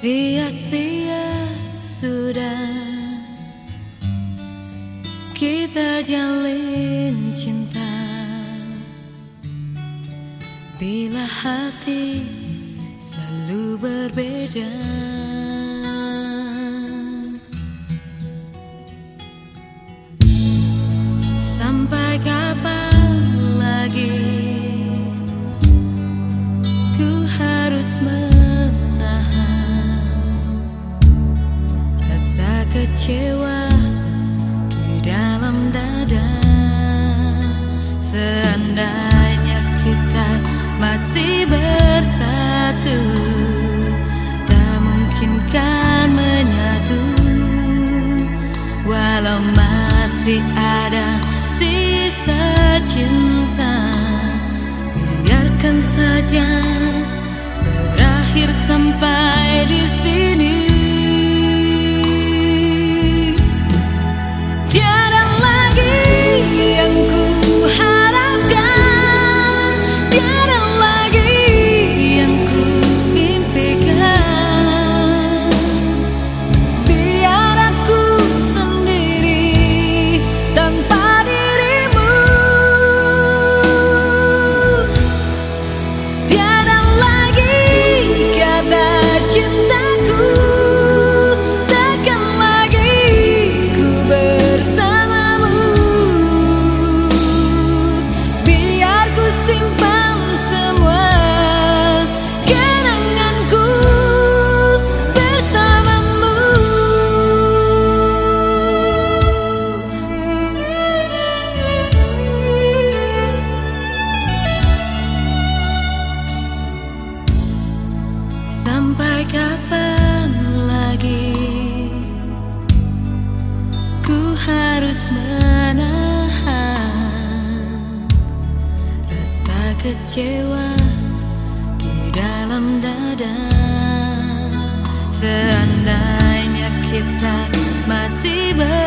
Sia-sia sudah kita jalin cinta. Bila hati selalu berbeda. Sampai kapan kecewa. kecewa di dalam dada. Seandainya kita masih ber